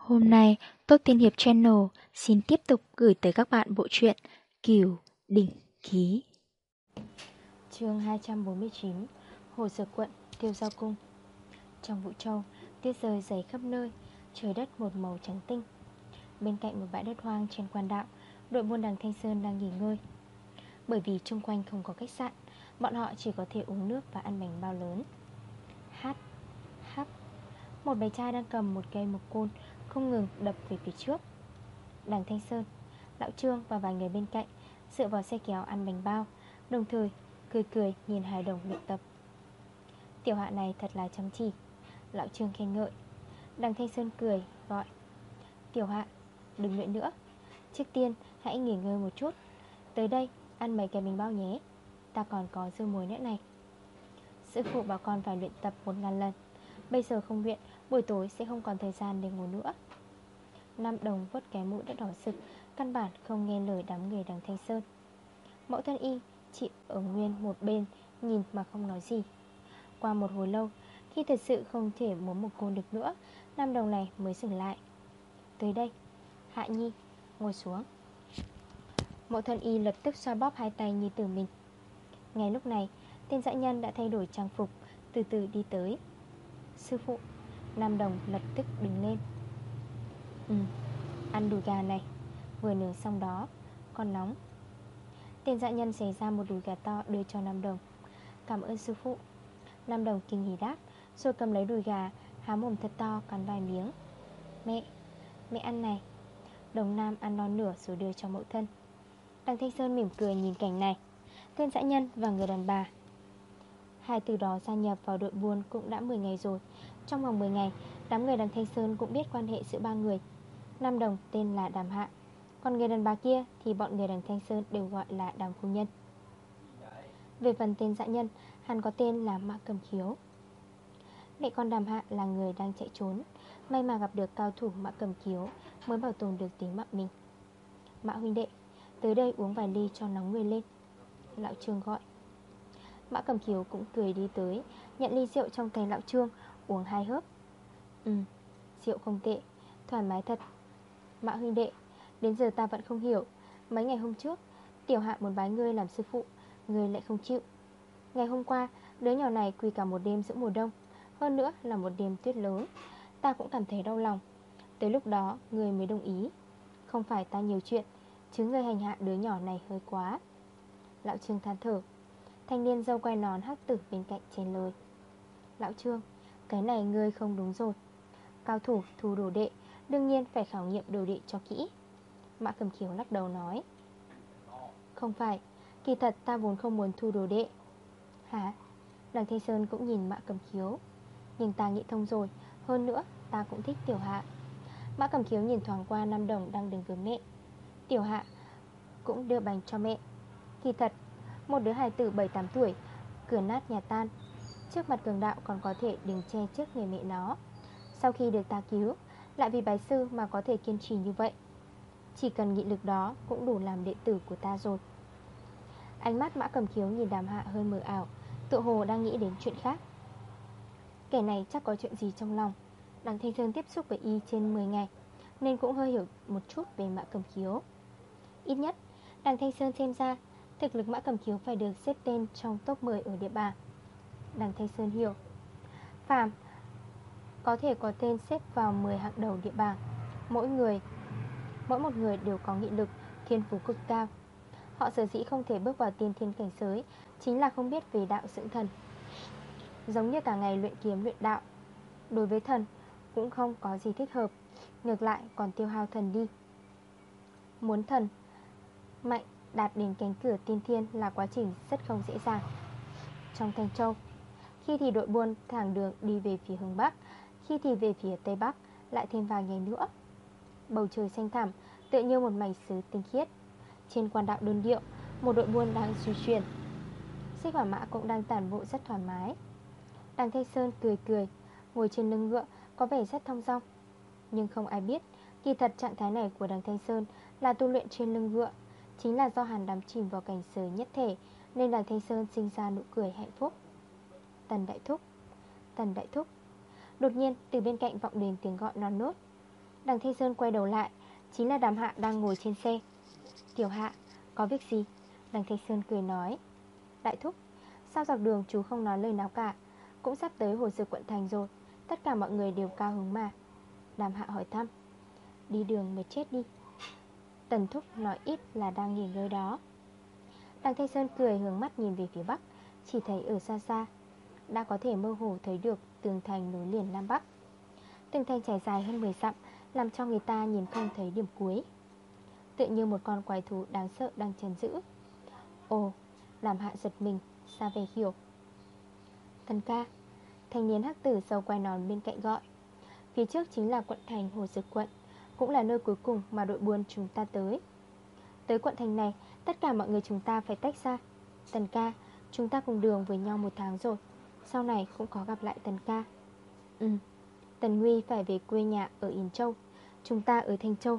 Hôm nay, Tốt Tiên Hiệp Channel xin tiếp tục gửi tới các bạn bộ truyện Kiều Đỉnh Ký. chương 249 Hồ Dược Quận, Tiêu Giao Cung Trong vũ châu, tuyết rơi dày khắp nơi, trời đất một màu trắng tinh. Bên cạnh một bãi đất hoang trên quan đạo, đội buôn đằng Thanh Sơn đang nghỉ ngơi. Bởi vì xung quanh không có khách sạn, bọn họ chỉ có thể uống nước và ăn bánh bao lớn. Hát, hắp, một bé trai đang cầm một cây mộc côn không ngừng đập về phía trước. Đằng Thanh Sơn, Lão Trương và vài người bên cạnh Dựa vào xe kéo ăn bánh bao, Đồng thời cười cười nhìn hài đồng luyện tập. Tiểu hạ này thật là chăm chỉ, Lão Trương khen ngợi. Đằng Thanh Sơn cười, gọi, Tiểu hạ, đừng luyện nữa. Trước tiên, hãy nghỉ ngơi một chút. Tới đây, ăn mấy cái bánh bao nhé. Ta còn có dưa muối nữa này. Sư phụ bảo con phải luyện tập một ngàn lần. Bây giờ không luyện Buổi tối sẽ không còn thời gian để ngủ nữa. Năm đồng vớt cái mũi đã đỏ sực Căn bản không nghe lời đám người đằng Thanh Sơn. Mẫu thân y, Chị ở nguyên một bên, Nhìn mà không nói gì. Qua một hồi lâu, Khi thật sự không thể muốn một cô được nữa, Nam đồng này mới dừng lại. Tới đây, Hạ Nhi, Ngồi xuống. Mẫu thân y lập tức xoa bóp hai tay như từ mình. Ngay lúc này, Tên dã nhân đã thay đổi trang phục, Từ từ đi tới. Sư phụ Nam Đồng lập tức đứng lên. Ừ, ăn đùi gà này. Vừa nướng xong đó Còn nóng. Tên dạ nhân xảy ra một đùi gà to đưa cho Nam Đồng. Cảm ơn sư phụ. Nam Đồng kinh hỉ đáp Rồi cầm lấy đùi gà Há mồm thật to cắn vài miếng. Mẹ, mẹ ăn này. Đồng Nam ăn non nửa rồi đưa cho mẫu thân. Đằng Thanh Sơn mỉm cười nhìn cảnh này. Tên dã nhân và người đàn bà Hai từ đó gia nhập vào đội buôn cũng đã 10 ngày rồi. Trong vòng 10 ngày, Đám người đằng Thanh Sơn cũng biết quan hệ giữa ba người. Nam Đồng tên là Đàm Hạ, Còn người đàn bà kia thì bọn người đằng Thanh Sơn đều gọi là Đàm Phu Nhân. Về phần tên dạ nhân, Hắn có tên là Mã Cầm Khiếu. Mẹ con Đàm Hạ là người đang chạy trốn, May mà gặp được cao thủ Mã Cầm Khiếu Mới bảo tồn được tính mạng mình. Mã huynh đệ, Tới đây uống vài ly cho nóng người lên. Lão Trương gọi Mã Cầm kiều cũng cười đi tới Nhận ly rượu trong tay Lão Trương Uống hai hớp. Ừ, rượu không tệ Thoải mái thật. Mã huynh đệ Đến giờ ta vẫn không hiểu Mấy ngày hôm trước Tiểu hạ muốn bái ngươi làm sư phụ Ngươi lại không chịu. Ngày hôm qua Đứa nhỏ này quỳ cả một đêm giữa mùa đông Hơn nữa là một đêm tuyết lớn Ta cũng cảm thấy đau lòng. Tới lúc đó ngươi mới đồng ý. Không phải ta nhiều chuyện Chứ ngươi hành hạ đứa nhỏ này hơi quá. Lão Trương than thở. Thanh niên dâu quay nón hắc tử bên cạnh trên lời Lão Trương, Cái này ngươi không đúng rồi. Cao thủ thu đồ đệ, Đương nhiên phải khảo nghiệm đồ đệ cho kỹ. Mã cầm khiếu lắc đầu nói. Không phải, Kỳ thật ta vốn không muốn thu đồ đệ. Hả? Đằng Thanh Sơn cũng nhìn mã cầm khiếu. Nhưng ta nghĩ thông rồi, Hơn nữa ta cũng thích tiểu hạ. Mã cầm khiếu nhìn thoáng qua nam đồng đang đứng với mẹ. Tiểu hạ Cũng đưa bánh cho mẹ. Kỳ thật một đứa hài tử 7-8 tuổi, Cửa nát nhà tan. Trước mặt cường đạo còn có thể đứng che trước người mẹ nó. Sau khi được ta cứu, Lại vì bái sư mà có thể kiên trì như vậy. Chỉ cần nghị lực đó Cũng đủ làm đệ tử của ta rồi. Ánh mắt mã cầm khiếu nhìn đàm hạ hơi mờ ảo Tự hồ đang nghĩ đến chuyện khác. Kẻ này chắc có chuyện gì trong lòng? Đằng Thanh Sơn tiếp xúc với y trên 10 ngày, Nên cũng hơi hiểu một chút về mã cầm khiếu. Ít nhất, Đằng Thanh Sơn xem ra Thực lực mã cầm khiếu phải được xếp tên trong top 10 ở địa bàn. Đằng Thanh Sơn hiểu. Phạm Có thể có tên xếp vào 10 hạng đầu địa bàn. Mỗi người, Mỗi một người đều có nghị lực, Thiên phú cực cao. Họ sở dĩ không thể bước vào tiên thiên cảnh giới Chính là không biết về đạo dưỡng thần. Giống như cả ngày luyện kiếm luyện đạo, Đối với thần Cũng không có gì thích hợp, Ngược lại còn tiêu hao thần đi. Muốn thần Mạnh đạt đến cánh cửa tiên thiên Là quá trình rất không dễ dàng. Trong Thanh Châu, Khi thì đội buôn thẳng đường đi về phía hướng Bắc, Khi thì về phía Tây Bắc, Lại thêm vài ngày nữa. Bầu trời xanh thẳm, Tựa như một mảnh sứ tinh khiết. Trên quan đạo đơn điệu, Một đội buôn đang di chuyển. Xích hỏa mã cũng đang tản bộ rất thoải mái. Đằng Thanh Sơn cười cười, Ngồi trên lưng ngựa, có vẻ rất thong dong. Nhưng không ai biết, Kỳ thật trạng thái này của đằng Thanh Sơn Là tu luyện trên lưng ngựa. Chính là do hàn đắm chìm vào cảnh giới nhất thể Nên đoàn Thanh Sơn sinh ra nụ cười hạnh phúc. Tần Đại Thúc Tần Đại Thúc. Đột nhiên từ bên cạnh vọng đến tiếng gọi non nốt Đằng Thanh Sơn quay đầu lại Chính là đàm hạ đang ngồi trên xe. Tiểu hạ, có việc gì? Đằng Thanh Sơn cười nói. Đại thúc, sao dọc đường chú không nói lời nào cả? Cũng sắp tới hồ dược quận thành rồi Tất cả mọi người đều cao hứng mà. Đàm hạ hỏi thăm. Đi đường mệt chết đi. Tần thúc nói ít là đang nghỉ ngơi đó. Đằng Thanh Sơn cười hướng mắt nhìn về phía bắc Chỉ thấy ở xa xa Đã có thể mơ hồ thấy được tường thành nối liền Nam Bắc. Tường thành trải dài hơn 10 dặm Làm cho người ta nhìn không thấy điểm cuối. Tự như một con quái thú đáng sợ đang chấn giữ. Ồ, làm hạ giật mình Xa về hiểu. Thần ca Thanh niên hắc tử sâu quay nón bên cạnh gọi. Phía trước chính là quận thành Hồ Dực quận. Cũng là nơi cuối cùng mà đội buôn chúng ta tới. Tới quận thành này, Tất cả mọi người chúng ta phải tách ra. Tần ca, Chúng ta cùng đường với nhau một tháng rồi. Sau này cũng có gặp lại Tần ca. Ừ Tần Nguy phải về quê nhà ở Yên Châu. Chúng ta ở Thanh Châu.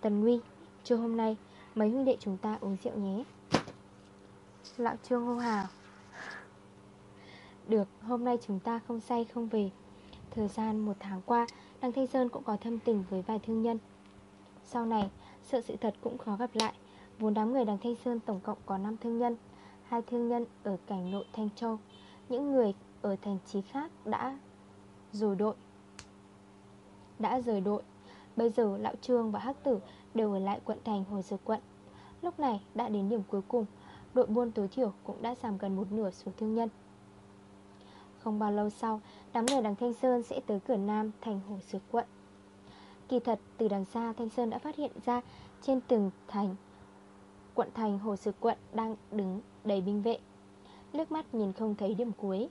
Tần Nguy, Trưa hôm nay, Mấy huynh đệ chúng ta uống rượu nhé. Lão Trương hô hào. Được, Hôm nay chúng ta không say không về. Thời gian một tháng qua Đăng Thanh Sơn cũng có thâm tình với vài thương nhân. Sau này, Sợ sự thật cũng khó gặp lại. Vốn đám người đằng Thanh Sơn tổng cộng có 5 thương nhân, hai thương nhân ở cảnh nội Thanh Châu. Những người ở thành trí khác đã rồi đội. Đã rời đội. Bây giờ Lão Trương và Hắc Tử đều ở lại quận thành hồi Dược quận. Lúc này đã đến điểm cuối cùng, Đội buôn tối thiểu cũng đã giảm gần một nửa số thương nhân. Không bao lâu sau, Đám người đằng Thanh Sơn sẽ tới cửa Nam thành Hồ Sứ quận. Kỳ thật, từ đằng xa Thanh Sơn đã phát hiện ra Trên từng thành, Quận thành Hồ Sứ quận đang đứng đầy binh vệ. Nước mắt nhìn không thấy điểm cuối.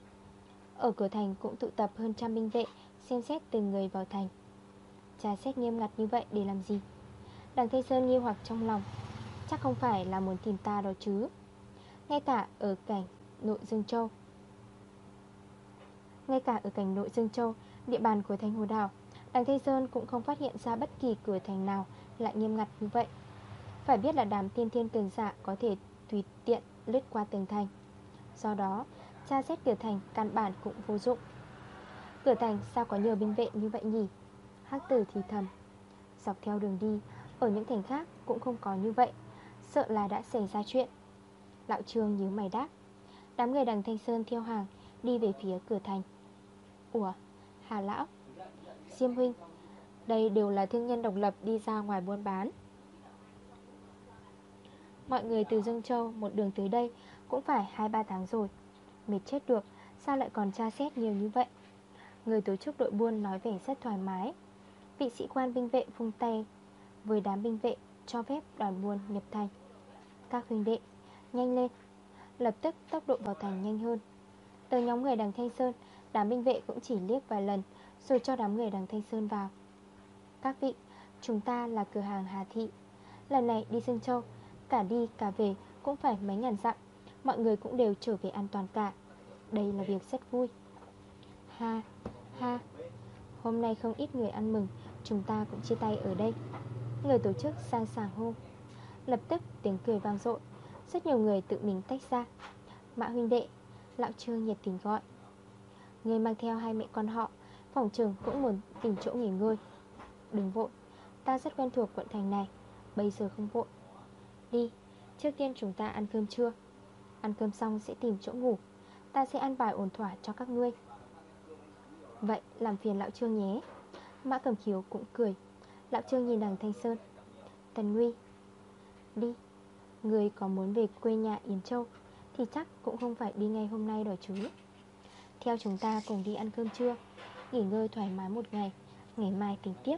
Ở cửa thành cũng tụ tập hơn trăm binh vệ, Xem xét từng người vào thành. Trà xét nghiêm ngặt như vậy để làm gì? Đằng Thanh Sơn nghi hoặc trong lòng. Chắc không phải là muốn tìm ta đó chứ. Ngay cả ở cảnh nội Dương Châu ngay cả ở cảnh nội Dương Châu, Địa bàn của thành Hồ Đảo Đằng Thanh Sơn cũng không phát hiện ra bất kỳ cửa thành nào Lại nghiêm ngặt như vậy. Phải biết là đám tiên thiên cường giả Có thể tùy tiện lướt qua tường thành. Do đó, Tra xét cửa thành căn bản cũng vô dụng. Cửa thành sao có nhiều binh vệ như vậy nhỉ? Hắc tử thì thầm. Dọc theo đường đi, Ở những thành khác cũng không có như vậy. Sợ là đã xảy ra chuyện. Lão Trương nhíu mày đáp. Đám người đằng Thanh Sơn theo hàng, Đi về phía cửa thành. Ủa, Hà Lão, Diêm Huynh, Đây đều là thương nhân độc lập đi ra ngoài buôn bán. Mọi người từ Dương Châu, Một đường tới đây, Cũng phải 2-3 tháng rồi, Mệt chết được, Sao lại còn tra xét nhiều như vậy? Người tổ chức đội buôn nói vẻ rất thoải mái. Vị sĩ quan binh vệ vung tay, Với đám binh vệ cho phép đoàn buôn nhập thành. Các huynh đệ, Nhanh lên, Lập tức tốc độ vào thành nhanh hơn. Từ nhóm người đằng Thanh Sơn Đám binh vệ cũng chỉ liếc vài lần, Rồi cho đám người đằng Thanh Sơn vào. Các vị, Chúng ta là cửa hàng Hà Thị. Lần này đi Dương Châu Cả đi cả về cũng phải mấy ngàn dặm, Mọi người cũng đều trở về an toàn cả. Đây là việc rất vui. Ha ha, Hôm nay không ít người ăn mừng, Chúng ta cũng chia tay ở đây. Người tổ chức sang sàng hô. Lập tức tiếng cười vang dội, Rất nhiều người tự mình tách ra. Mã huynh đệ, Lão Trương nhiệt tình gọi. Người mang theo hai mẹ con họ, Phòng trường cũng muốn tìm chỗ nghỉ ngơi. Đừng vội, Ta rất quen thuộc quận thành này, Bây giờ không vội. Đi, Trước tiên chúng ta ăn cơm trưa. Ăn cơm xong sẽ tìm chỗ ngủ, Ta sẽ ăn bài ổn thỏa cho các ngươi. Vậy làm phiền lão trương nhé. Mã cầm khiếu cũng cười. Lão trương nhìn đằng Thanh Sơn. Tần Nguy, Đi. Người có muốn về quê nhà Yến Châu Thì chắc cũng không phải đi ngay hôm nay đó chứ. Theo chúng ta cùng đi ăn cơm trưa. Nghỉ ngơi thoải mái một ngày Ngày mai tính tiếp.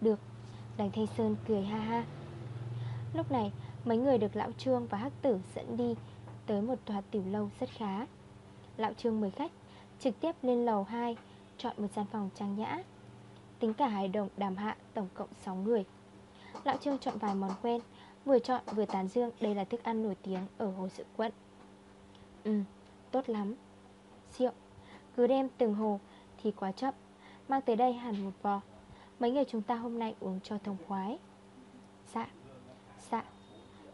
Được đành Thanh Sơn cười ha ha. Lúc này mấy người được Lão Trương và Hắc Tử dẫn đi Tới một tòa tiểu lâu rất khá. Lão Trương mời khách Trực tiếp lên lầu 2 Chọn một gian phòng trang nhã. Tính cả hài đồng đàm hạ tổng cộng 6 người. Lão Trương chọn vài món quen Vừa chọn vừa tán dương Đây là thức ăn nổi tiếng ở Hồ Sự Quận. Ừ, tốt lắm. Rượu, cứ đem từng hồ Thì quá chậm Mang tới đây hẳn một vò Mấy người chúng ta hôm nay uống cho thông khoái. Dạ, dạ.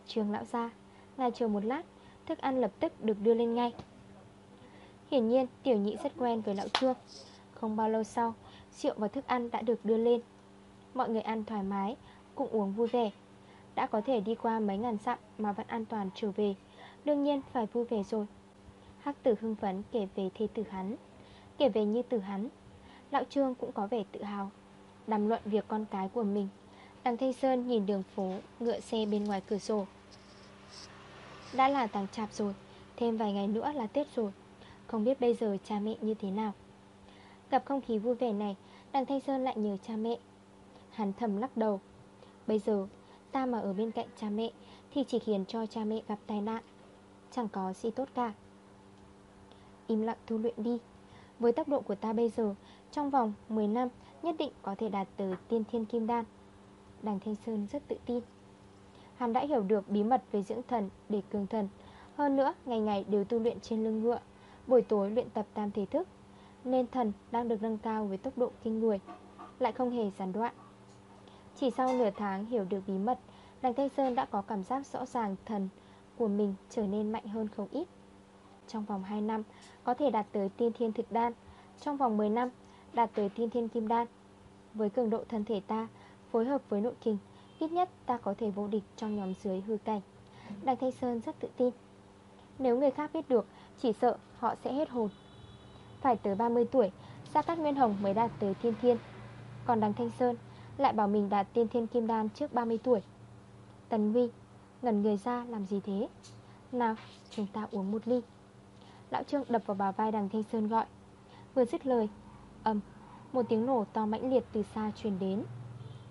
Trường lão ra Ngài chờ một lát Thức ăn lập tức được đưa lên ngay. Hiển nhiên tiểu nhị rất quen với lão trương. Không bao lâu sau Rượu và thức ăn đã được đưa lên. Mọi người ăn thoải mái cũng uống vui vẻ. Đã có thể đi qua mấy ngàn dặm Mà vẫn an toàn trở về. Đương nhiên phải vui vẻ rồi. Hắc tử hưng phấn kể về thê tử hắn. Kể về như tử hắn, Lão Trương cũng có vẻ tự hào Đàm luận việc con cái của mình. Đằng Thanh Sơn nhìn đường phố, Ngựa xe bên ngoài cửa sổ. Đã là tàng chạp rồi, Thêm vài ngày nữa là Tết rồi. Không biết bây giờ cha mẹ như thế nào. Gặp không khí vui vẻ này, Đằng Thanh Sơn lại nhớ cha mẹ. Hắn thầm lắc đầu. Bây giờ, ta mà ở bên cạnh cha mẹ Thì chỉ khiến cho cha mẹ gặp tai nạn. Chẳng có gì tốt cả. Im lặng tu luyện đi. Với tốc độ của ta bây giờ, Trong vòng 10 năm, Nhất định có thể đạt tới tiên thiên kim đan. Đằng Thanh Sơn rất tự tin. Hắn đã hiểu được bí mật về dưỡng thần để cường thần. Hơn nữa, ngày ngày đều tu luyện trên lưng ngựa, Buổi tối luyện tập tam thể thức, Nên thần đang được nâng cao với tốc độ kinh người, Lại không hề gián đoạn. Chỉ sau nửa tháng hiểu được bí mật, Đằng Thanh Sơn đã có cảm giác rõ ràng thần của mình trở nên mạnh hơn không ít. Trong vòng 2 năm, có thể đạt tới tiên thiên thực đan. Trong vòng 10 năm, đạt tới tiên thiên kim đan. Với cường độ thân thể ta, Phối hợp với nội kinh Ít nhất ta có thể vô địch trong nhóm dưới hư cảnh. Đằng Thanh Sơn rất tự tin. Nếu người khác biết được, Chỉ sợ họ sẽ hết hồn. Phải tới 30 tuổi Gia Cát Nguyên Hồng mới đạt tới thiên thiên. Còn đằng Thanh Sơn lại bảo mình đạt tiên thiên kim đan trước 30 tuổi. Tần Huy Ngẩn người ra làm gì thế? Nào, chúng ta uống một ly. Lão Trương đập vào bà vai đằng Thanh Sơn gọi. Vừa dứt lời Âm Một tiếng nổ to mãnh liệt từ xa truyền đến.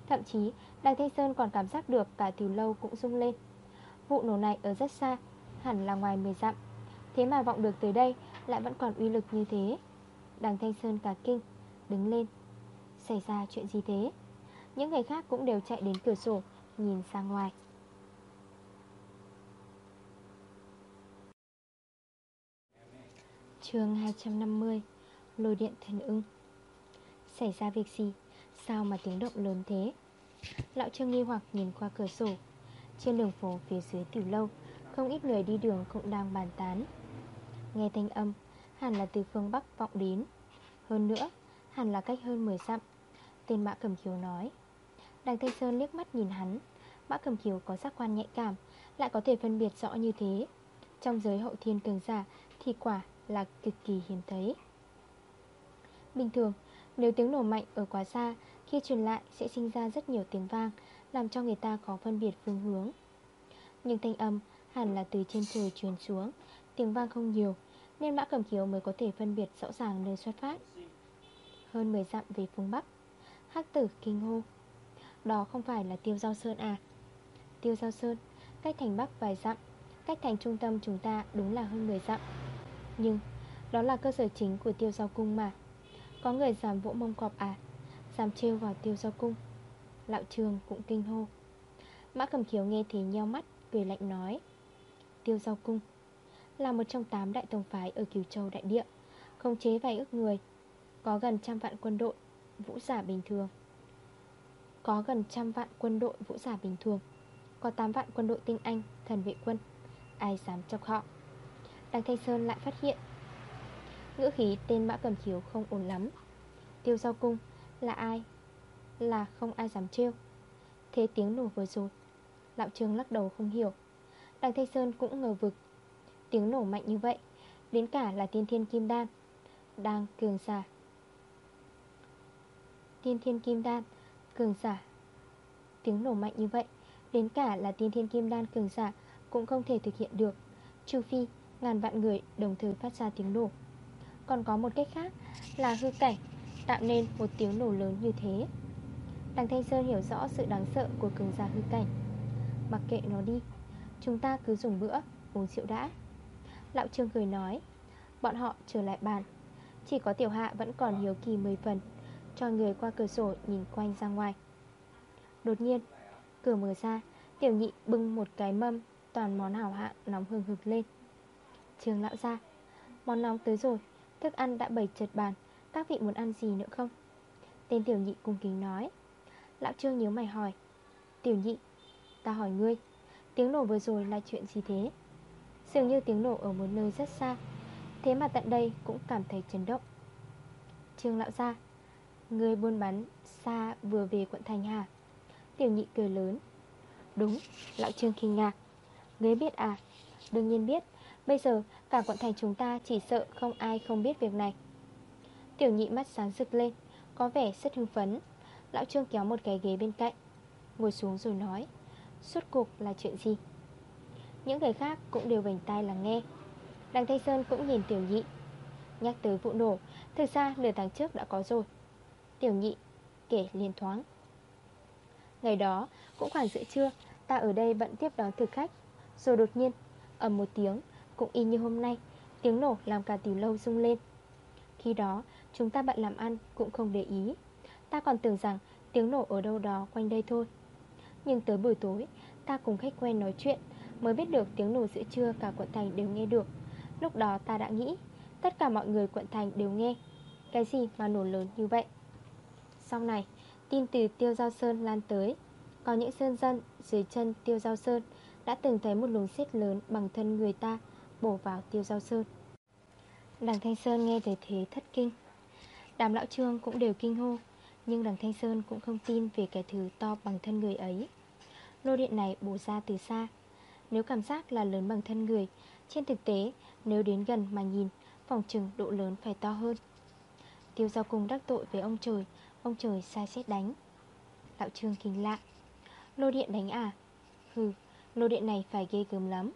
Thậm chí, Đằng Thanh Sơn còn cảm giác được cả từ lâu cũng rung lên. Vụ nổ này ở rất xa, Hẳn là ngoài 10 dặm. Thế mà vọng được tới đây Lại vẫn còn uy lực như thế. Đằng Thanh Sơn cả kinh, Đứng lên. Xảy ra chuyện gì thế? Những người khác cũng đều chạy đến cửa sổ, Nhìn ra ngoài. Chương 250 Lôi điện thần ưng. Xảy ra việc gì? Sao mà tiếng động lớn thế? Lão Trương nghi hoặc nhìn qua cửa sổ. Trên đường phố phía dưới tiểu lâu, Không ít người đi đường cũng đang bàn tán. Nghe thanh âm, Hẳn là từ phương Bắc vọng đến. Hơn nữa, Hẳn là cách hơn 10 dặm. Tên Mã Cầm Kiều nói. Đằng Thanh Sơn liếc mắt nhìn hắn. Mã Cầm Kiều có giác quan nhạy cảm, Lại có thể phân biệt rõ như thế. Trong giới hậu thiên cường giả, Thì quả là cực kỳ hiếm thấy. Bình thường, Nếu tiếng nổ mạnh ở quá xa, Khi truyền lại sẽ sinh ra rất nhiều tiếng vang, Làm cho người ta khó phân biệt phương hướng. Nhưng thanh âm hẳn là từ trên trời truyền xuống, Tiếng vang không nhiều, Nên Mã cầm Kiều mới có thể phân biệt rõ ràng nơi xuất phát. Hơn 10 dặm về phương Bắc, Hắc tử kinh hô. Đó không phải là Tiêu Giao Sơn à? Tiêu Giao Sơn, Cách thành Bắc vài dặm, Cách thành trung tâm chúng ta đúng là hơn 10 dặm. Nhưng đó là cơ sở chính của tiêu giao cung mà. Có người dám vỗ mông cọp à? Dám trêu vào tiêu giao cung? Lão trường cũng kinh hô. Mã cầm khiếu nghe thì nheo mắt, Cười lạnh nói, Tiêu giao cung Là một trong tám đại tông phái ở Kiều Châu đại địa Không chế vài ước người, Có gần trăm vạn quân đội, Vũ giả bình thường. Có gần trăm vạn quân đội, vũ giả bình thường. Có 8 vạn quân đội tinh anh, Thần vệ quân, Ai dám chọc họ? Đằng Thanh Sơn lại phát hiện. Ngữ khí tên mã cầm khiếu không ổn lắm. Tiêu giao cung, Là ai? Là không ai dám trêu. Thế tiếng nổ vừa rồi Lão Trương lắc đầu không hiểu. Đằng Thanh Sơn cũng ngờ vực. Tiếng nổ mạnh như vậy, Đến cả là tiên thiên kim đan Đang cường giả. Tiên thiên kim đan Cường giả. Tiếng nổ mạnh như vậy, Đến cả là tiên thiên kim đan cường giả Cũng không thể thực hiện được. Trừ phi ngàn vạn người đồng thời phát ra tiếng nổ. Còn có một cách khác là hư cảnh Tạo nên một tiếng nổ lớn như thế. Đằng Thanh Sơn hiểu rõ sự đáng sợ của cường giả hư cảnh. Mặc kệ nó đi Chúng ta cứ dùng bữa, uống rượu đã. Lão Trương cười nói Bọn họ trở lại bàn. Chỉ có tiểu hạ vẫn còn hiếu kỳ 10 phần Cho người qua cửa sổ nhìn quanh ra ngoài. Đột nhiên Cửa mở ra Tiểu nhị bưng một cái mâm Toàn món hảo hạng nóng hừng hực lên. Trường lão ra Món nóng tới rồi Thức ăn đã bày chật bàn Các vị muốn ăn gì nữa không? Tên tiểu nhị cung kính nói. Lão trương nhớ mày hỏi. Tiểu nhị Ta hỏi ngươi Tiếng nổ vừa rồi là chuyện gì thế? Dường như tiếng nổ ở một nơi rất xa Thế mà tận đây cũng cảm thấy chấn động. Trương lão ra Ngươi buôn bán xa vừa về quận thành hà Tiểu nhị cười lớn. Đúng, lão trương kinh ngạc. Ngươi biết à? Đương nhiên biết Bây giờ, cả quận thành chúng ta chỉ sợ không ai không biết việc này. Tiểu nhị mắt sáng rực lên, Có vẻ rất hưng phấn. Lão trương kéo một cái ghế bên cạnh, Ngồi xuống rồi nói, Suốt cuộc là chuyện gì? Những người khác cũng đều bình tai lắng nghe. Đằng Thanh Sơn cũng nhìn tiểu nhị, Nhắc tới vụ nổ, Thực ra nửa tháng trước đã có rồi. Tiểu nhị kể liên thoáng, Ngày đó, cũng khoảng giữa trưa, Ta ở đây bận tiếp đón thực khách. Rồi đột nhiên, ầm một tiếng cũng y như hôm nay, Tiếng nổ làm cả tiểu lâu rung lên. Khi đó, chúng ta bận làm ăn cũng không để ý. Ta còn tưởng rằng tiếng nổ ở đâu đó quanh đây thôi. Nhưng tới buổi tối, Ta cùng khách quen nói chuyện, Mới biết được tiếng nổ giữa trưa cả quận thành đều nghe được. Lúc đó ta đã nghĩ, Tất cả mọi người quận thành đều nghe. Cái gì mà nổ lớn như vậy? Sau này, Tin từ Tiêu Giao Sơn lan tới. Có những sơn dân dưới chân Tiêu Giao Sơn Đã từng thấy một luồng xét lớn bằng thân người ta Bổ vào Tiêu Giao Sơn. Đằng Thanh Sơn nghe thấy thế thất kinh. Đàm lão trương cũng đều kinh hô Nhưng đằng Thanh Sơn cũng không tin về cái thứ to bằng thân người ấy. Lô điện này bổ ra từ xa. Nếu cảm giác là lớn bằng thân người Trên thực tế nếu đến gần mà nhìn Phòng trừng độ lớn phải to hơn. Tiêu giao cùng đắc tội với ông trời Ông trời sai xét đánh. Lão trương kinh lạ. Lô điện đánh à? Hừ, lô điện này phải ghê gớm lắm.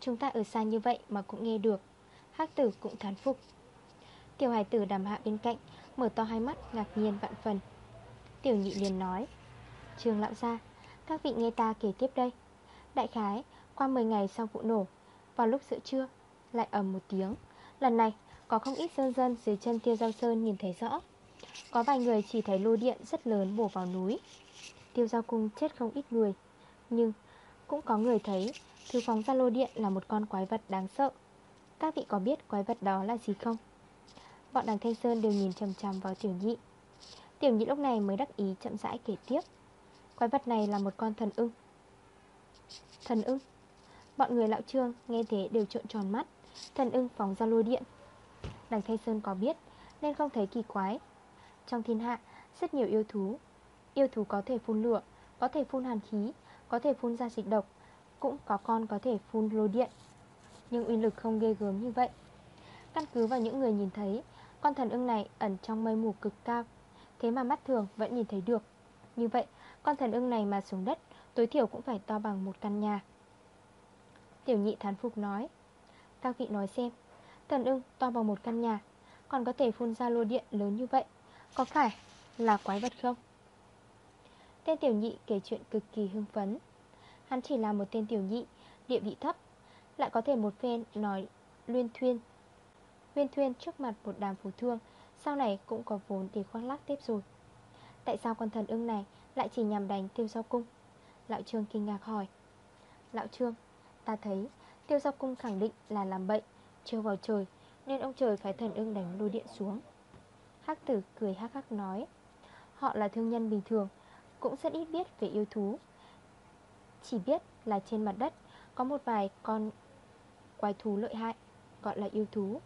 Chúng ta ở xa như vậy mà cũng nghe được. Hác tử cũng thán phục. Tiểu hải tử đàm hạ bên cạnh, Mở to hai mắt, ngạc nhiên vạn phần. Tiểu nhị liền nói, Trường lão ra Các vị nghe ta kể tiếp đây. Đại khái, qua 10 ngày sau vụ nổ, Vào lúc giữa trưa, Lại ầm một tiếng. Lần này, có không ít sơn dân dưới chân tiêu giao sơn nhìn thấy rõ. Có vài người chỉ thấy lô điện rất lớn bổ vào núi. Tiêu giao cung chết không ít người, Nhưng cũng có người thấy Thứ phóng ra lô điện là một con quái vật đáng sợ. Các vị có biết quái vật đó là gì không? Bọn đằng Thanh Sơn đều nhìn chầm chầm vào tiểu nhị. Tiểu nhị lúc này mới đắc ý chậm rãi kể tiếp. Quái vật này là một con thần ưng. Thần ưng? Bọn người lão trương nghe thế đều trộn tròn mắt. Thần ưng phóng ra lôi điện. Đằng Thanh Sơn có biết, Nên không thấy kỳ quái. Trong thiên hạ, rất nhiều yêu thú. Yêu thú có thể phun lửa, Có thể phun hàn khí, Có thể phun ra dịch độc. Cũng có con có thể phun lôi điện. Nhưng uy lực không ghê gớm như vậy. Căn cứ vào những người nhìn thấy, Con thần ưng này ẩn trong mây mù cực cao. Thế mà mắt thường vẫn nhìn thấy được. Như vậy, con thần ưng này mà xuống đất, Tối thiểu cũng phải to bằng một căn nhà. Tiểu nhị thán phục nói, Các vị nói xem, Thần ưng to bằng một căn nhà, Còn có thể phun ra lô điện lớn như vậy, Có phải là quái vật không? Tên tiểu nhị kể chuyện cực kỳ hưng phấn. Hắn chỉ là một tên tiểu nhị, Địa vị thấp. Lại có thể một phen nói luyên thuyên. Huyên thuyên trước mặt một đàm phú thương, Sau này cũng có vốn để khoác lác tiếp rồi. Tại sao con thần ưng này Lại chỉ nhằm đánh tiêu giao cung? Lão Trương kinh ngạc hỏi. Lão Trương, Ta thấy tiêu giao cung khẳng định là làm bệnh Trêu vào trời, Nên ông trời phải thần ưng đánh lôi điện xuống. Hắc tử cười hắc hắc nói, Họ là thương nhân bình thường, Cũng rất ít biết về yêu thú. Chỉ biết là trên mặt đất Có một vài con quái thú lợi hại, Gọi là yêu thú.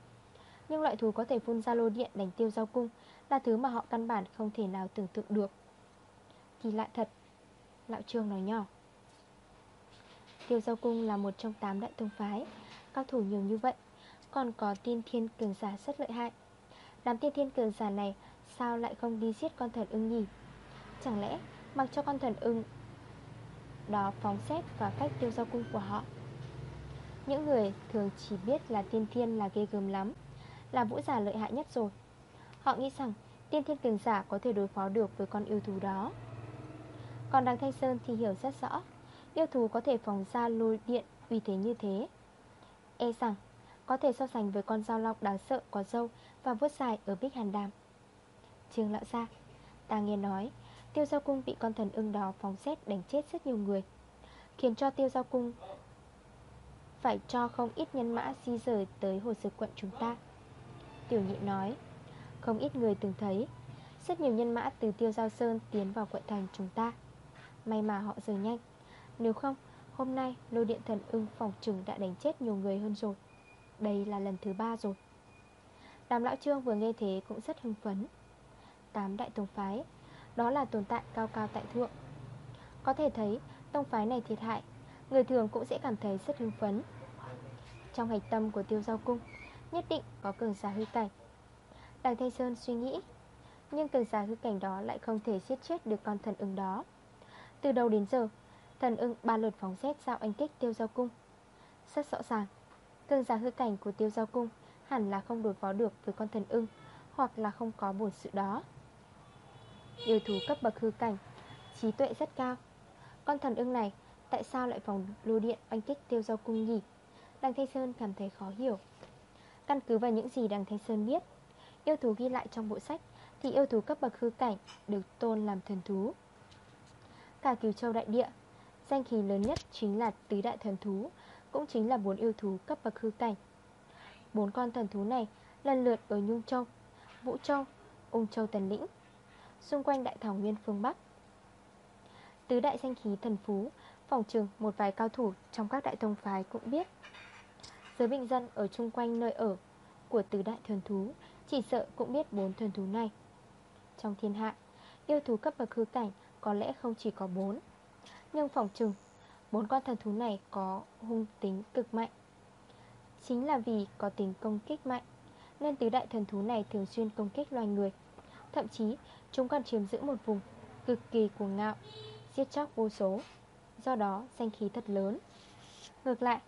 Nhưng loại thú có thể phun ra lô điện đánh tiêu giao cung Là thứ mà họ căn bản không thể nào tưởng tượng được. Kỳ lạ thật, Lão Trương nói nhỏ. Tiêu Giao Cung là một trong 8 đại tông phái, Cao thủ nhiều như vậy, Còn có tiên thiên cường giả rất lợi hại. Đám tiên thiên cường giả này Sao lại không đi giết con thần ưng nhỉ? Chẳng lẽ mặc cho con thần ưng đó phóng xét và cách tiêu giao cung của họ. Những người thường chỉ biết là tiên thiên là ghê gớm lắm, Là vũ giả lợi hại nhất rồi. Họ nghĩ rằng tiên thiên cường giả có thể đối phó được với con yêu thú đó. Còn đằng Thanh Sơn thì hiểu rất rõ, Yêu thú có thể phóng ra lôi điện uy thế như thế. E rằng có thể so sánh với con dao lọc đáng sợ có dâu và vuốt dài ở Bích Hàn Đàm. Trương lão ra Ta nghe nói Tiêu giao cung bị con thần ưng đó phóng xét đánh chết rất nhiều người, Khiến cho tiêu giao cung Phải cho không ít nhân mã di rời tới hồ sơ quận chúng ta. Tiểu nhị nói, Không ít người từng thấy, Rất nhiều nhân mã từ tiêu giao sơn tiến vào quận thành chúng ta. May mà họ rời nhanh, Nếu không, Hôm nay lôi điện thần ưng phòng trừng đã đánh chết nhiều người hơn rồi. Đây là lần thứ ba rồi. Đàm lão trương vừa nghe thế cũng rất hưng phấn. Tám đại tông phái đó là tồn tại cao cao tại thượng. Có thể thấy, tông phái này thiệt hại, Người thường cũng sẽ cảm thấy rất hưng phấn. Trong hạch tâm của tiêu giao cung, Nhất định có cường giả hư cảnh. Đằng Thanh Sơn suy nghĩ, Nhưng cường giả hư cảnh đó lại không thể giết chết được con thần ưng đó. Từ đầu đến giờ, Thần ưng ba lượt phóng xét giao anh kích tiêu giao cung. Rất rõ ràng, Cường giả hư cảnh của tiêu giao cung Hẳn là không đối phó được với con thần ưng, Hoặc là không có bổn sự đó. Yêu thú cấp bậc hư cảnh. Trí tuệ rất cao. Con thần ưng này tại sao lại phòng lô điện oanh kích tiêu giao cung nhỉ? Đằng Thanh Sơn cảm thấy khó hiểu. Căn cứ vào những gì đằng Thanh Sơn biết Yêu thú ghi lại trong bộ sách Thì yêu thú cấp bậc hư cảnh Được tôn làm thần thú. Cả cửu châu đại địa Danh khí lớn nhất chính là tứ đại thần thú Cũng chính là bốn yêu thú cấp bậc hư cảnh. Bốn con thần thú này Lần lượt ở Nhung Châu Vũ Châu, Ung Châu Tần Lĩnh Xung quanh đại thảo nguyên phương Bắc. Tứ đại danh khí thần phú, Phòng trường một vài cao thủ Trong các đại tông phái cũng biết. Giới bình dân ở chung quanh nơi ở Của tứ đại thần thú Chỉ sợ cũng biết bốn thần thú này. Trong thiên hạ, Yêu thú cấp bậc hư cảnh Có lẽ không chỉ có bốn, Nhưng phòng trừng Bốn con thần thú này có hung tính cực mạnh. Chính là vì có tính công kích mạnh, Nên tứ đại thần thú này thường xuyên công kích loài người. Thậm chí, chúng còn chiếm giữ một vùng Cực kỳ cuồng ngạo, Giết chóc vô số. Do đó, danh khí thật lớn. Ngược lại,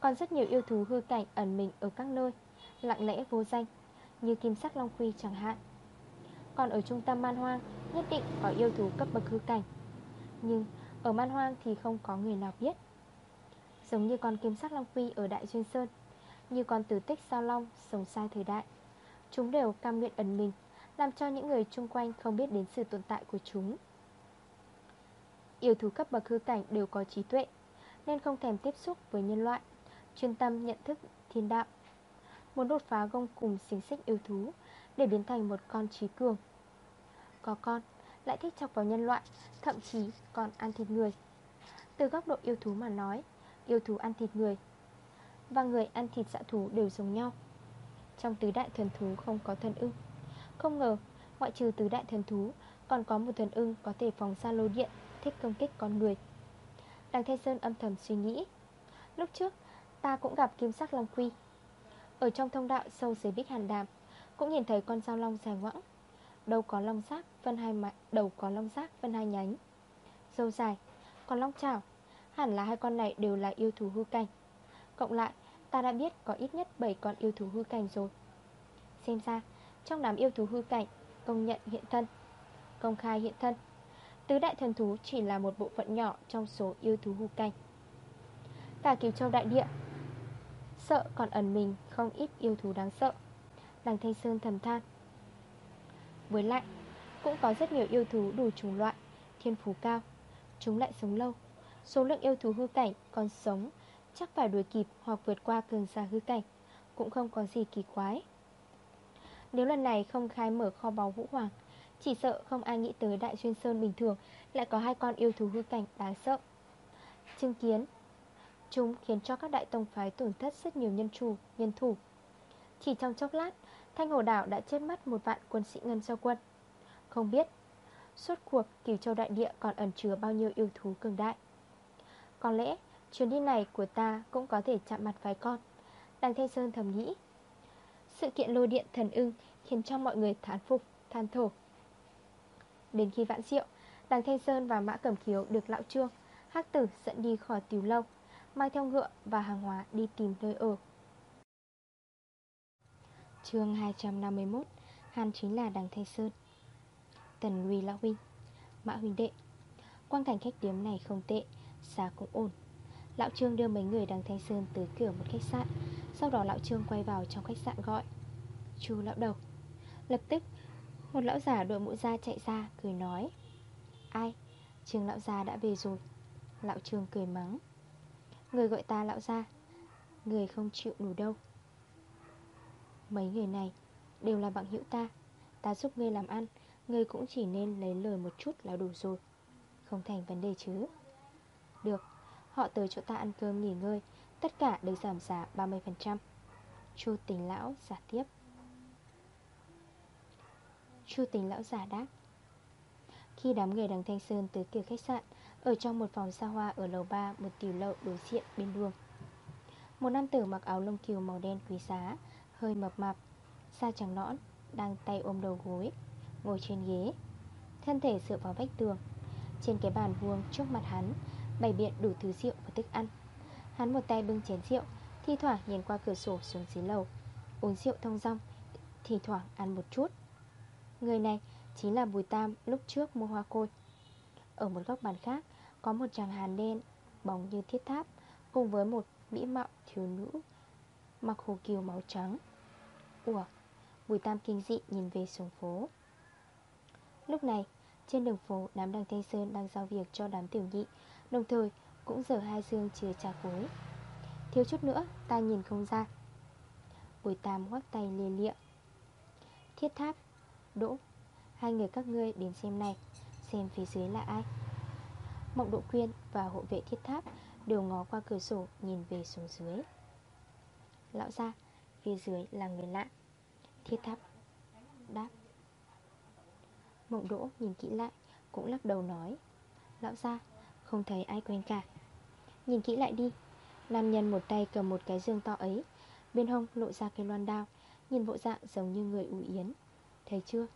Còn rất nhiều yêu thú hư cảnh ẩn mình ở các nơi, Lặng lẽ vô danh, Như kim sắc long quy chẳng hạn. Còn ở trung tâm man hoang, Nhất định có yêu thú cấp bậc hư cảnh. Nhưng ở man hoang thì không có người nào biết. Giống như con kim sắc long quy ở Đại Duyên Sơn, Như con tử tích sao long sống sai thời đại, Chúng đều cam nguyện ẩn mình làm cho những người chung quanh không biết đến sự tồn tại của chúng. Yêu thú cấp bậc hư cảnh đều có trí tuệ, Nên không thèm tiếp xúc với nhân loại, Chuyên tâm nhận thức thiên đạo. Muốn đột phá gông cùng xính xích yêu thú Để biến thành một con trí cường. Có con, lại thích chọc vào nhân loại, Thậm chí còn ăn thịt người. Từ góc độ yêu thú mà nói, Yêu thú ăn thịt người Và người ăn thịt dã thú đều giống nhau. Trong tứ đại thần thú không có thần ưng không ngờ, Ngoại trừ tứ đại thần thú, Còn có một thần ưng có thể phóng xa lô điện, Thích công kích con người. Đằng Thanh Sơn âm thầm suy nghĩ. Lúc trước, ta cũng gặp kim sắc long quy. Ở trong thông đạo sâu dưới bích hàn đàm, Cũng nhìn thấy con dao long dài ngoãng. Đầu có long giác phân hai mạch Đầu có long giác phân hai nhánh. Dâu dài, Còn long chảo Hẳn là hai con này đều là yêu thú hư cảnh. Cộng lại, ta đã biết có ít nhất 7 con yêu thú hư cảnh rồi. Xem ra trong đám yêu thú hư cảnh, Công nhận hiện thân, Công khai hiện thân. Tứ đại thần thú chỉ là một bộ phận nhỏ Trong số yêu thú hư cảnh. Cả kiều châu đại địa, Sợ còn ẩn mình không ít yêu thú đáng sợ Đằng Thanh Sơn thầm than. Với lại, Cũng có rất nhiều yêu thú đủ chủng loại, Thiên phú cao, Chúng lại sống lâu. Số lượng yêu thú hư cảnh còn sống Chắc phải đuổi kịp hoặc vượt qua cường giả hư cảnh, Cũng không có gì kỳ quái. Nếu lần này không khai mở kho báu Vũ Hoàng Chỉ sợ không ai nghĩ tới Đại xuyên Sơn bình thường Lại có hai con yêu thú hư cảnh đáng sợ. Chứng kiến Chúng khiến cho các đại tông phái tổn thất rất nhiều nhân chủ, nhân thủ. Chỉ trong chốc lát Thanh Hồ Đảo đã chết mất một vạn quân sĩ ngân do quân. Không biết Suốt cuộc Cửu Châu Đại Địa còn ẩn chứa bao nhiêu yêu thú cường đại. Có lẽ chuyến đi này của ta cũng có thể chạm mặt vài con. Đằng Thanh Sơn thầm nghĩ sự kiện lôi điện thần ưng khiến cho mọi người thán phục, than thổ Đến khi vãn rượu Đằng Thanh Sơn và Mã Cẩm Khiếu được lão trương Hắc tử dẫn đi khỏi tiểu lâu Mang theo ngựa và hàng hóa đi tìm nơi ở. Chương 251 Hàn chính là đằng Thanh Sơn. Tần Huy Lão Huynh Mã Huynh Đệ. Quang cảnh khách điếm này không tệ Giá cũng ổn. Lão Trương đưa mấy người đằng Thanh Sơn tới cửa một khách sạn sau đó Lão Trương quay vào trong khách sạn gọi, Chú Lão Đầu. Lập tức, Một lão giả đội mũ da chạy ra, cười nói, Ai, Trương Lão Gia đã về rồi. Lão Trương cười mắng, Người gọi ta Lão Gia, Người không chịu đủ đâu. Mấy người này Đều là bằng hữu ta Ta giúp ngươi làm ăn, Ngươi cũng chỉ nên lấy lời một chút là đủ rồi. Không thành vấn đề chứ. Được, Họ tới chỗ ta ăn cơm nghỉ ngơi Tất cả đều giảm giá 30% Chu tình lão giả tiếp. Chu tình lão giả đáp. Khi đám người đằng Thanh Sơn tới cửa khách sạn, Ở trong một phòng xa hoa ở lầu 3 Một tiểu lậu đối diện bên đường. Một nam tử mặc áo lông kiều màu đen quý giá, Hơi mập mạp, Da trắng nõn, Đang tay ôm đầu gối, Ngồi trên ghế. Thân thể dựa vào vách tường. Trên cái bàn vuông trước mặt hắn, Bày biện đủ thứ rượu và thức ăn. Hắn một tay bưng chén rượu, Thi thoảng nhìn qua cửa sổ xuống dưới lầu. Uống rượu thông rong Thì thoảng ăn một chút. Người này chính là Bùi Tam, lúc trước mua hoa côi Ở một góc bàn khác, Có một chàng hàn đen, Bóng như thiết tháp, Cùng với một mỹ mạo thiếu nữ, Mặc hồ kiều màu trắng. Ủa, Bùi Tam kinh dị nhìn về xuống phố. Lúc này, Trên đường phố, đám đằng Thanh Sơn đang giao việc cho đám tiểu nhị, Đồng thời cũng giờ hai dương chứa trà cối Thiếu chút nữa, ta nhìn không ra. Bùi Tam ngoắc tay lia lịa. Thiết tháp, Đỗ, Hai người các ngươi đến xem này, Xem phía dưới là ai. Mộng Độ Quyên và hộ vệ thiết tháp Đều ngó qua cửa sổ nhìn về xuống dưới. Lão ra Phía dưới là người lạ. Thiết tháp Đáp. Mộng Đỗ nhìn kỹ lại, Cũng lắc đầu nói. Lão ra không thấy ai quen cả. Nhìn kỹ lại đi. Nam nhân một tay cầm một cái dương to ấy. Bên hông lộ ra cái loan đao. Nhìn bộ dạng giống như người ủ yến. Thấy chưa?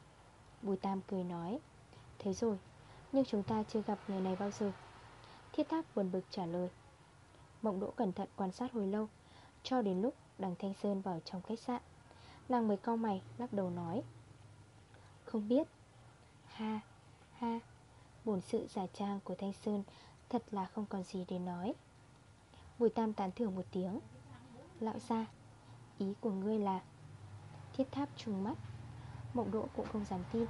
Bùi Tam cười nói. Thế rồi, Nhưng chúng ta chưa gặp người này bao giờ. Thiết tháp buồn bực trả lời. Mộng đỗ cẩn thận quan sát hồi lâu, Cho đến lúc đằng Thanh Sơn vào trong khách sạn. Nàng mới cau mày, lắc đầu nói. Không biết. Ha ha. Bổn sự giả trang của Thanh Sơn Thật là không còn gì để nói. Bùi Tam tán thưởng một tiếng. Lão ra Ý của ngươi là Thiết tháp trùng mắt. Mộng đỗ cũng không dám tin.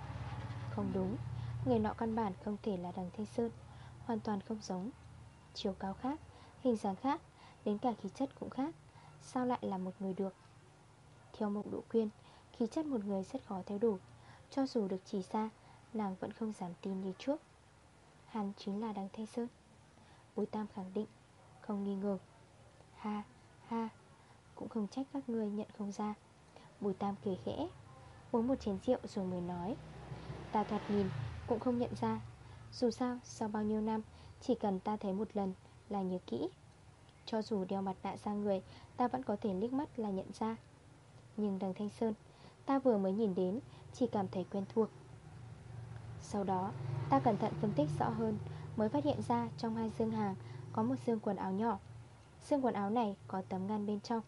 Không đúng, Người nọ căn bản không thể là đằng Thanh Sơn, Hoàn toàn không giống. Chiều cao khác, Hình dáng khác, Đến cả khí chất cũng khác, Sao lại là một người được? Theo mộng đỗ quyên Khí chất một người rất khó theo đủ Cho dù được chỉ ra, Nàng vẫn không dám tin như trước. Hắn chính là đằng Thanh Sơn. Bùi Tam khẳng định, Không nghi ngờ. Ha ha, Cũng không trách các người nhận không ra. Bùi Tam cười khẽ, Uống một chén rượu rồi mới nói. Ta thoạt nhìn cũng không nhận ra, Dù sao sau bao nhiêu năm, Chỉ cần ta thấy một lần là nhớ kỹ. Cho dù đeo mặt nạ ra người, Ta vẫn có thể liếc mắt là nhận ra. Nhưng đằng Thanh Sơn, Ta vừa mới nhìn đến, Chỉ cảm thấy quen thuộc. Sau đó, ta cẩn thận phân tích rõ hơn Mới phát hiện ra trong hai dương hàng Có một xương quần áo nhỏ. Xương quần áo này có tấm ngăn bên trong.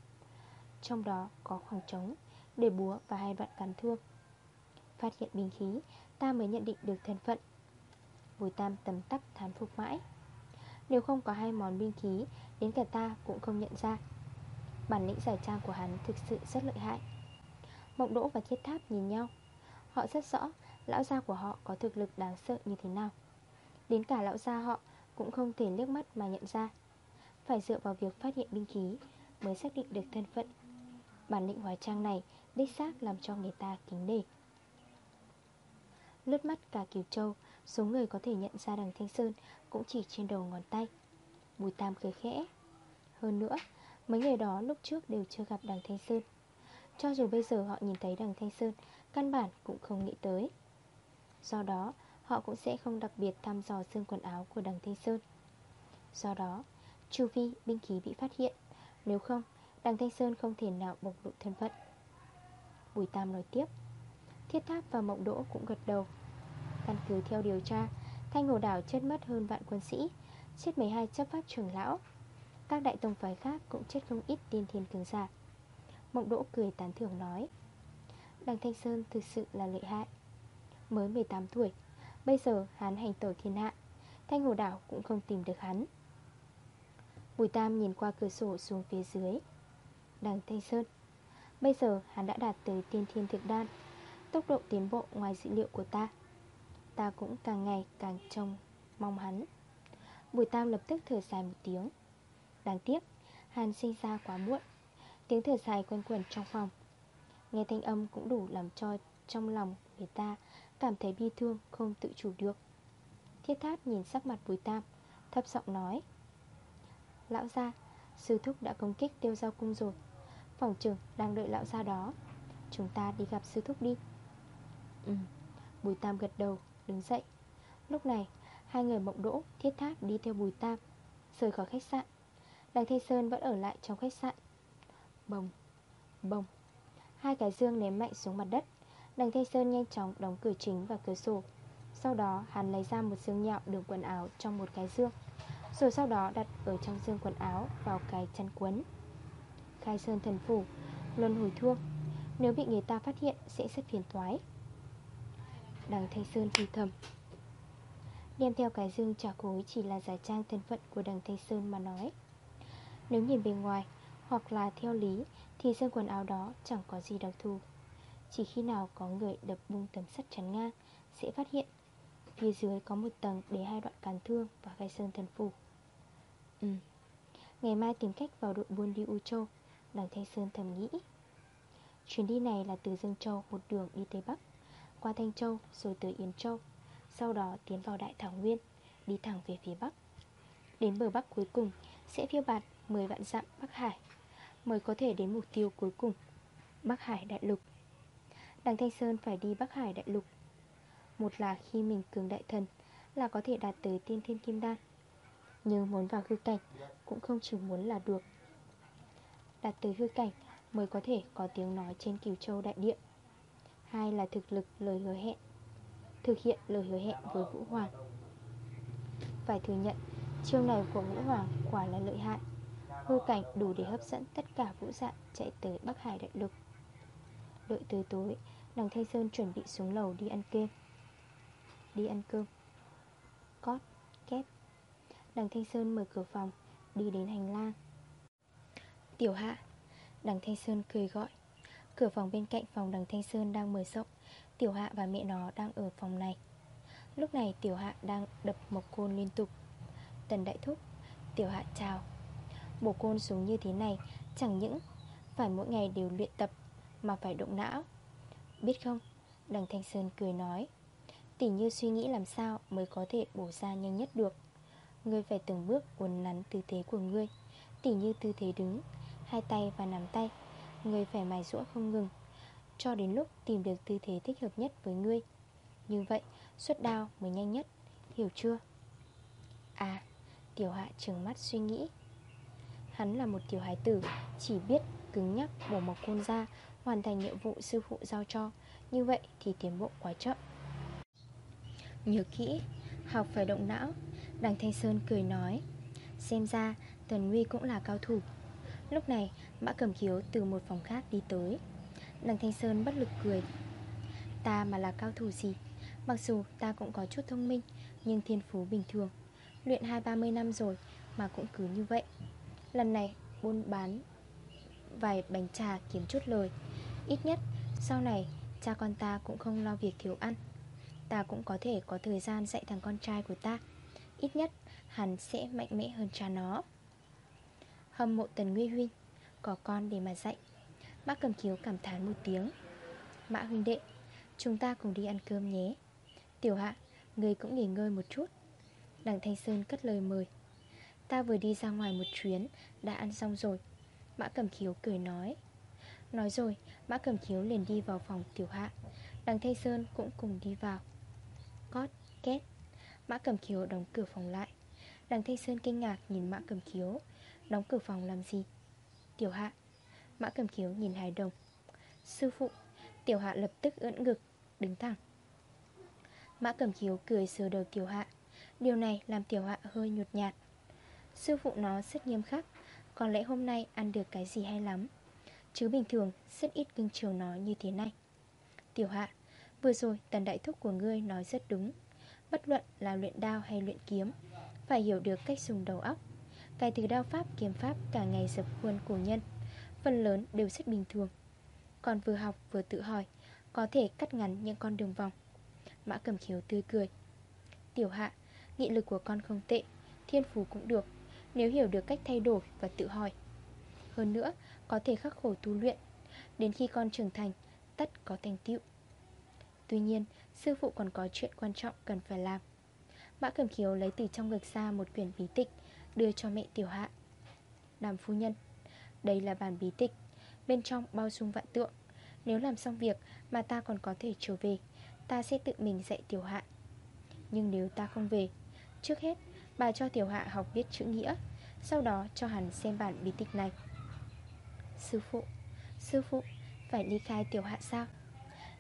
Trong đó có khoảng trống Để búa và hai đoạn cán thương Phát hiện binh khí, Ta mới nhận định được thân phận. Bùi Tam tầm tắc thán phục mãi. Nếu không có hai món binh khí, Đến cả ta cũng không nhận ra. Bản lĩnh giải trang của hắn thực sự rất lợi hại. Mộng đỗ và thiết tháp nhìn nhau. Họ rất rõ Lão gia của họ có thực lực đáng sợ như thế nào. Đến cả lão gia họ Cũng không thể liếc mắt mà nhận ra. Phải dựa vào việc phát hiện binh khí Mới xác định được thân phận. Bản lĩnh hóa trang này Đích xác làm cho người ta kính nể. Lướt mắt cả Kiều Châu, Số người có thể nhận ra đằng Thanh Sơn Cũng chỉ trên đầu ngón tay. Bùi Tam cười khẽ. Hơn nữa, Mấy người đó lúc trước đều chưa gặp đằng Thanh Sơn. Cho dù bây giờ họ nhìn thấy đằng Thanh Sơn, Căn bản cũng không nghĩ tới. Do đó họ cũng sẽ không đặc biệt thăm dò xương quần áo của đằng Thanh Sơn. Do đó, Chu vi, binh khí bị phát hiện. Nếu không, đằng Thanh Sơn không thể nào bộc lộ thân phận. Bùi Tam nói tiếp, Thiết Tháp và Mộng Đỗ cũng gật đầu. Căn cứ theo điều tra, Thanh Hồ Đảo chết mất hơn vạn quân sĩ, Chết 12 chấp pháp trưởng lão. Các đại tông phái khác cũng chết không ít tiên thiên cường giả. Mộng Đỗ cười tán thưởng nói, Đằng Thanh Sơn thực sự là lợi hại. Mới 18 tuổi Bây giờ hắn hành tẩu thiên hạ, Thanh Hồ Đảo cũng không tìm được hắn. Bùi Tam nhìn qua cửa sổ xuống phía dưới. Đằng Thanh Sơn, Bây giờ hắn đã đạt tới tiên thiên thực đan, Tốc độ tiến bộ ngoài dữ liệu của ta. Ta cũng càng ngày càng trông Mong hắn. Bùi Tam lập tức thở dài một tiếng. Đáng tiếc Hàn sinh ra quá muộn, Tiếng thở dài quen quẩn trong phòng. Nghe thanh âm cũng đủ làm cho trong lòng người ta Cảm thấy bi thương không tự chủ được. Thiết tháp nhìn sắc mặt Bùi Tam Thấp giọng nói Lão gia Sư thúc đã công kích tiêu giao cung rồi. Phòng trưởng đang đợi lão gia đó. Chúng ta đi gặp sư thúc đi. Ừ Bùi Tam gật đầu đứng dậy. Lúc này Hai người mộng đỗ thiết tháp đi theo bùi tam Rời khỏi khách sạn. Đằng Thanh Sơn vẫn ở lại trong khách sạn. Bồng, bồng. Hai cái dương ném mạnh xuống mặt đất. Đằng Thanh Sơn nhanh chóng đóng cửa chính và cửa sổ. Sau đó, hắn lấy ra một dương nhạo đường quần áo trong một cái dương Rồi sau đó đặt ở trong dương quần áo vào cái chăn quấn. Khai Sơn thần phủ, Luân hồi thương Nếu bị người ta phát hiện, sẽ rất phiền toái. Đằng Thanh Sơn thì thầm. Đem theo cái dương trả cối chỉ là giả trang thân phận của đằng Thanh Sơn mà nói. Nếu nhìn bên ngoài, hoặc là theo lý, Thì sơn quần áo đó chẳng có gì đặc thù. Chỉ khi nào có người đập bung tấm sắt chắn ngang, Sẽ phát hiện. Phía dưới có một tầng để hai đoạn càn thương và gai sơn thần phủ. Ừ. Ngày mai tìm cách vào đội buôn đi U Châu, Đằng Thanh Sơn thầm nghĩ. Chuyến đi này là từ Dương Châu, một đường đi Tây Bắc, Qua Thanh Châu, rồi tới Yến Châu, Sau đó tiến vào Đại Thảo Nguyên, Đi thẳng về phía Bắc. Đến bờ Bắc cuối cùng, Sẽ phiêu bạt 10 vạn dặm Bắc Hải, Mới có thể đến mục tiêu cuối cùng, Bắc Hải Đại Lục. Đằng Thanh Sơn phải đi Bắc Hải Đại Lục. Một là khi mình cường đại thần, Là có thể đạt tới tiên thiên kim đan. Nhưng muốn vào hư cảnh, Cũng không chỉ muốn là được. Đạt tới hư cảnh Mới có thể có tiếng nói trên cửu châu đại địa. Hai là thực lực lời hứa hẹn, Thực hiện lời hứa hẹn với Vũ Hoàng. Phải thừa nhận, Chiêu này của Vũ Hoàng quả là lợi hại. Hư cảnh đủ để hấp dẫn tất cả vũ dạng chạy tới Bắc Hải Đại Lục. Đợi tới tối Đằng Thanh Sơn chuẩn bị xuống lầu đi ăn cơm. Đi ăn cơm. Cót, kép Đằng Thanh Sơn mở cửa phòng Đi đến hành lang. Tiểu hạ. Đằng Thanh Sơn cười gọi. Cửa phòng bên cạnh phòng đằng Thanh Sơn đang mở rộng. Tiểu hạ và mẹ nó đang ở phòng này. Lúc này tiểu hạ đang đập mộc côn liên tục. Tần đại thúc. Tiểu hạ chào. Bổ côn xuống như thế này Chẳng những phải mỗi ngày đều luyện tập Mà phải động não. Biết không? Đằng Thanh Sơn cười nói. Tỉ như suy nghĩ làm sao mới có thể bổ ra nhanh nhất được? Ngươi phải từng bước uốn nắn tư thế của ngươi. Tỉ như tư thế đứng, Hai tay và nắm tay, Ngươi phải mài rũa không ngừng, Cho đến lúc tìm được tư thế thích hợp nhất với ngươi. Như vậy, xuất đao mới nhanh nhất, Hiểu chưa? À Tiểu hạ trừng mắt suy nghĩ. Hắn là một tiểu hài tử, Chỉ biết cứng nhắc bổ mọc côn ra Hoàn thành nhiệm vụ sư phụ giao cho. Như vậy thì tiến bộ quá chậm. Nhớ kỹ, Học phải động não. Đằng Thanh Sơn cười nói, Xem ra Tần Nguy cũng là cao thủ. Lúc này, Mã Cầm Khiếu từ một phòng khác đi tới. Đằng Thanh Sơn bất lực cười, Ta mà là cao thủ gì? Mặc dù ta cũng có chút thông minh, Nhưng thiên phú bình thường. Luyện 2-30 năm rồi Mà cũng cứ như vậy. Lần này buôn bán Vài bánh trà kiếm chút lời Ít nhất, sau này, Cha con ta cũng không lo việc thiếu ăn. Ta cũng có thể có thời gian dạy thằng con trai của ta. Ít nhất, hắn sẽ mạnh mẽ hơn cha nó. Hâm mộ tần nguy huynh, Có con để mà dạy. Mã cầm kiếu cảm thán một tiếng. Mã huynh đệ, Chúng ta cùng đi ăn cơm nhé. Tiểu hạ, Người cũng nghỉ ngơi một chút. Đằng Thanh Sơn cất lời mời. Ta vừa đi ra ngoài một chuyến, Đã ăn xong rồi. Mã Cầm Khiếu cười nói. Nói rồi Mã Cầm chiếu liền đi vào phòng tiểu hạ. Đằng Thanh Sơn cũng cùng đi vào. Cót, két. Mã Cầm chiếu đóng cửa phòng lại. Đằng Thanh Sơn kinh ngạc nhìn Mã Cầm chiếu. Đóng cửa phòng làm gì? Tiểu hạ. Mã Cầm chiếu nhìn hài đồng. Sư phụ Tiểu hạ lập tức ưỡn ngực Đứng thẳng. Mã Cầm chiếu cười sờ đầu tiểu hạ. Điều này làm tiểu hạ hơi nhột nhạt. Sư phụ nó rất nghiêm khắc. Có lẽ hôm nay ăn được cái gì hay lắm. Chứ bình thường, rất ít cưng chiều nó như thế này. Tiểu hạ, Vừa rồi tần đại thúc của ngươi nói rất đúng. Bất luận là luyện đao hay luyện kiếm, Phải hiểu được cách dùng đầu óc. Cái từ đao pháp, kiếm pháp cả ngày dập khuôn cổ nhân, Phần lớn đều rất bình thường. Còn vừa học vừa tự hỏi, Có thể cắt ngắn những con đường vòng. Mã cầm khiếu tươi cười. Tiểu hạ, Nghị lực của con không tệ, Thiên phú cũng được, nếu hiểu được cách thay đổi và tự hỏi. Hơn nữa có thể khắc khổ tu luyện. Đến khi con trưởng thành, Tất có thành tựu. Tuy nhiên, sư phụ còn có chuyện quan trọng cần phải làm. Mã Cẩm Khiếu lấy từ trong ngực ra một quyển bí tịch, Đưa cho mẹ tiểu hạ. Đàm phu nhân, Đây là bản bí tịch, Bên trong bao dung vạn tượng. Nếu làm xong việc mà ta còn có thể trở về, Ta sẽ tự mình dạy tiểu hạ. Nhưng nếu ta không về, Trước hết bà cho tiểu hạ học biết chữ nghĩa, Sau đó cho hắn xem bản bí tịch này. Sư phụ Sư phụ, Phải ly khai tiểu hạ sao?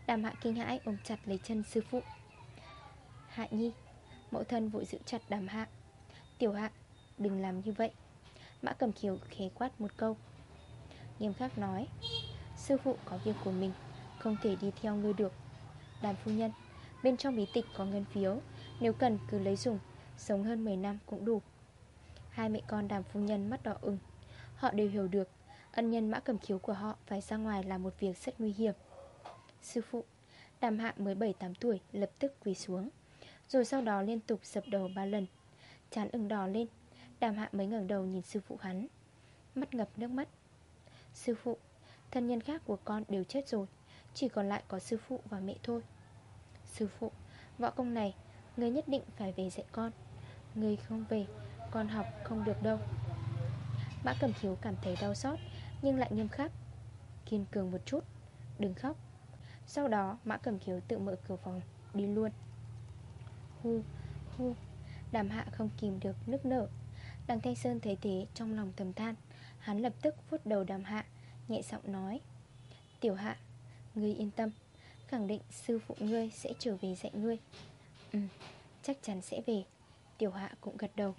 Đàm hạ kinh hãi ôm chặt lấy chân sư phụ. Hạ nhi, Mẫu thân vội giữ chặt đàm hạ. Tiểu hạ, Đừng làm như vậy. Mã cầm kiều khế quát một câu. Nghiêm khắc nói, Sư phụ có việc của mình, Không thể đi theo ngươi được. Đàm phu nhân, Bên trong bí tịch có ngân phiếu, Nếu cần cứ lấy dùng, Sống hơn 10 năm cũng đủ. Hai mẹ con đàm phu nhân mắt đỏ ửng, Họ đều hiểu được Ân nhân mã cầm khiếu của họ phải ra ngoài là một việc rất nguy hiểm. Sư phụ, Đàm hạ mới 7-8 tuổi, lập tức quỳ xuống. Rồi sau đó liên tục sập đầu ba lần. Chán ửng đỏ lên, Đàm hạ mới ngẩng đầu nhìn sư phụ hắn. Mắt ngập nước mắt. Sư phụ, Thân nhân khác của con đều chết rồi, Chỉ còn lại có sư phụ và mẹ thôi. Sư phụ, Võ công này Người nhất định phải về dạy con. Người không về, Con học không được đâu. Mã cầm khiếu cảm thấy đau xót nhưng lại nghiêm khắc. Kiên cường một chút, Đừng khóc. Sau đó, Mã cầm khiếu tự mở cửa phòng, Đi luôn. Hu Hu Đàm hạ không kìm được nước nở. Đằng Thanh Sơn thấy thế, trong lòng thầm than. Hắn lập tức vuốt đầu đàm hạ, Nhẹ giọng nói. Tiểu hạ, Ngươi yên tâm. Khẳng định sư phụ ngươi sẽ trở về dạy ngươi. Ừ chắc chắn sẽ về. Tiểu hạ cũng gật đầu.